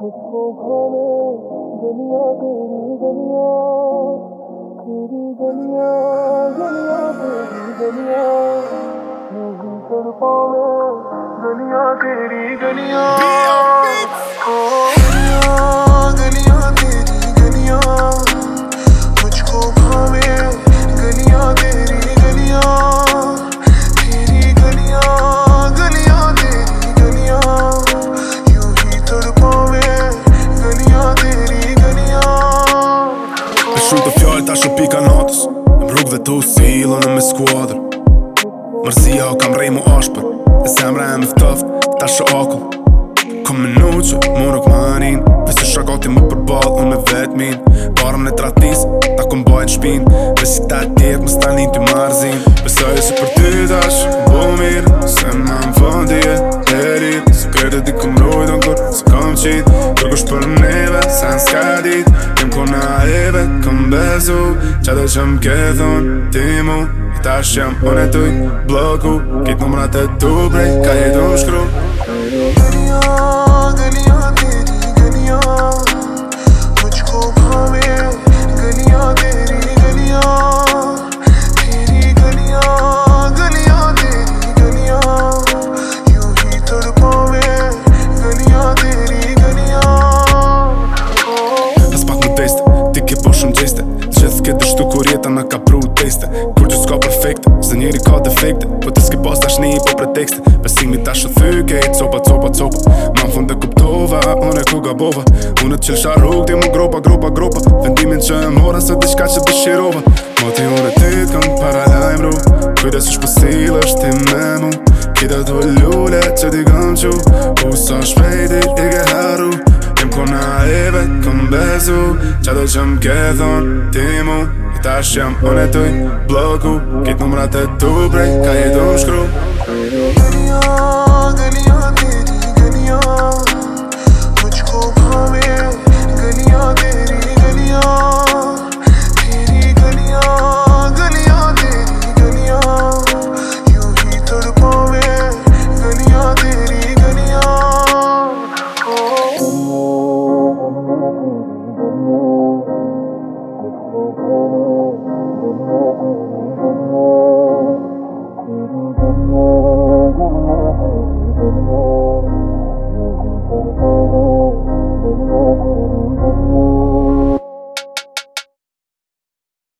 Oh, shumë të fjallë ta shumë pika natës Në më rrugë dhe të usë në me skuadrë Mërzia o kam rej mu ashpër E se mre e me vëtëf ta shë akull Kom me nuqë që mu nuk manin Vesë që shakoti mu përbalë unë me vetë min Parëm në tratisë ta kom bajnë shpinë Vesë që ta tjetë, më stanin të marzinë Vesë që si për ty ta shumë bo mirë Se ma më vëndi e eri Se kërë të di kom rojdo në kur se kom qitë Tërgë është për neve se në s'ka ku në aive këm besu Qa dhe që m'ke ke thonë ti mu I tash jam unë e tuj bloku Kitë numrat e tu brej ka jetu shkru feste Gjithë këtë shtu kur jetën në ka pru teste Kur që s'ka perfekte, zë njeri ka defekte Po të s'ki pas tash një i po pretekste Vesim një tash o thyke, e copa, copa, copa Ma më fund të kuptova, unë e ku ga bova Unë të qëllësha rrug, ti mu gropa, gropa, gropa Vendimin që e mora, se diçka që të shirova Ma të jo ty të këmë para lajmë ru Kujtës është posilë është ti me mu Kida të lullet që ti gëmqu që Usa shpejti i ke haru Jem ku në aive, ku besu Qa do që m'ke ke thonë, ti mu I tash jam unë e tuj, bloku Kit numrat e tu prej, ka jetu shkru Gënjo, gënjo Thank you.